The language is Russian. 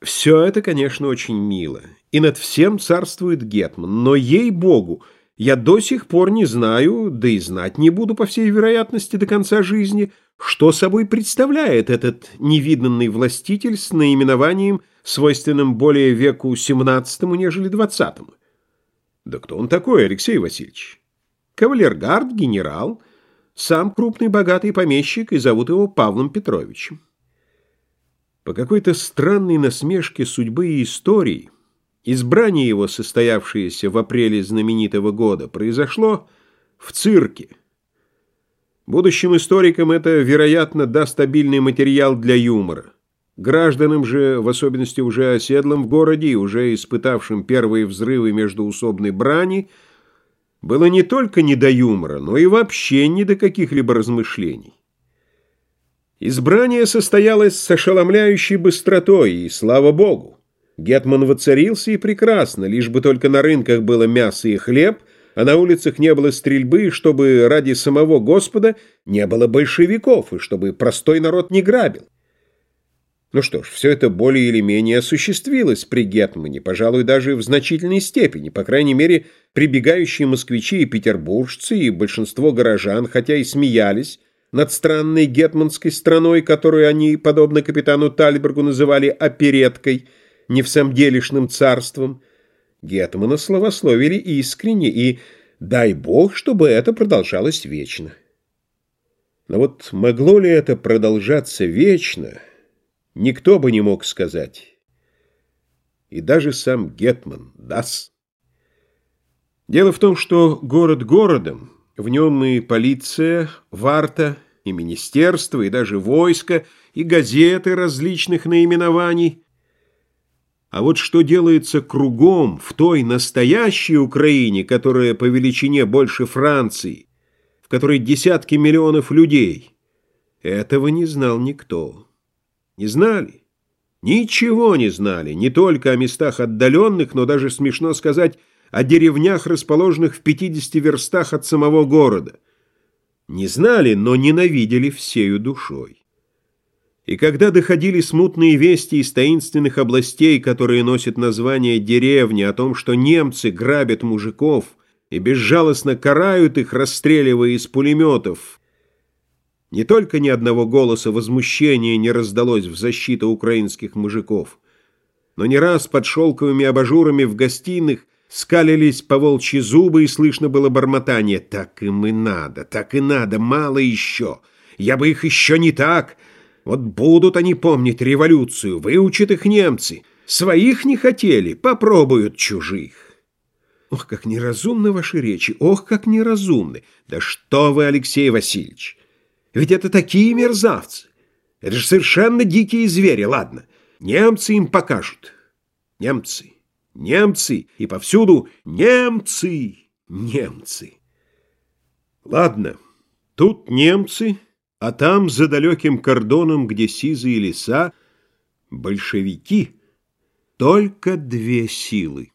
Все это, конечно, очень мило, и над всем царствует Гетман, но, ей-богу, я до сих пор не знаю, да и знать не буду, по всей вероятности, до конца жизни, что собой представляет этот невиданный властитель с наименованием, свойственным более веку XVII, нежели XX. Да кто он такой, Алексей Васильевич? Кавалергард, генерал, сам крупный богатый помещик, и зовут его Павлом Петровичем. По какой-то странной насмешке судьбы и истории избрание его, состоявшееся в апреле знаменитого года, произошло в цирке. Будущим историкам это, вероятно, даст обильный материал для юмора. Гражданам же, в особенности уже оседлым в городе и уже испытавшим первые взрывы междуусобной брани, было не только не до юмора, но и вообще не до каких-либо размышлений. Избрание состоялось с ошеломляющей быстротой, и слава богу. Гетман воцарился и прекрасно, лишь бы только на рынках было мясо и хлеб, а на улицах не было стрельбы, чтобы ради самого Господа не было большевиков, и чтобы простой народ не грабил. Ну что ж, все это более или менее осуществилось при Гетмане, пожалуй, даже в значительной степени, по крайней мере, прибегающие москвичи и петербуржцы, и большинство горожан, хотя и смеялись, над странной гетманской страной, которую они, подобно капитану Тальбергу, называли опереткой, не в самом делешным царством, Гетмана славословили искренне, и дай бог, чтобы это продолжалось вечно. Но вот могло ли это продолжаться вечно, никто бы не мог сказать. И даже сам Гетман, дас. Дело в том, что город городом, в нем и полиция, варта, и министерство, и даже войско, и газеты различных наименований. А вот что делается кругом в той настоящей Украине, которая по величине больше Франции, в которой десятки миллионов людей, этого не знал никто. Не знали. Ничего не знали, не только о местах отдаленных, но даже, смешно сказать, о деревнях, расположенных в 50 верстах от самого города. Не знали, но ненавидели всею душой. И когда доходили смутные вести из таинственных областей, которые носят название деревни, о том, что немцы грабят мужиков и безжалостно карают их, расстреливая из пулеметов, не только ни одного голоса возмущения не раздалось в защиту украинских мужиков, но не раз под шелковыми абажурами в гостиных Скалились по волчьи зубы, и слышно было бормотание. «Так им и надо, так и надо, мало еще. Я бы их еще не так. Вот будут они помнить революцию, выучат их немцы. Своих не хотели, попробуют чужих». Ох, как неразумны ваши речи, ох, как неразумны. Да что вы, Алексей Васильевич, ведь это такие мерзавцы. Это же совершенно дикие звери, ладно. Немцы им покажут. Немцы. Немцы, и повсюду немцы, немцы. Ладно, тут немцы, а там, за далеким кордоном, где сизые леса, большевики. Только две силы.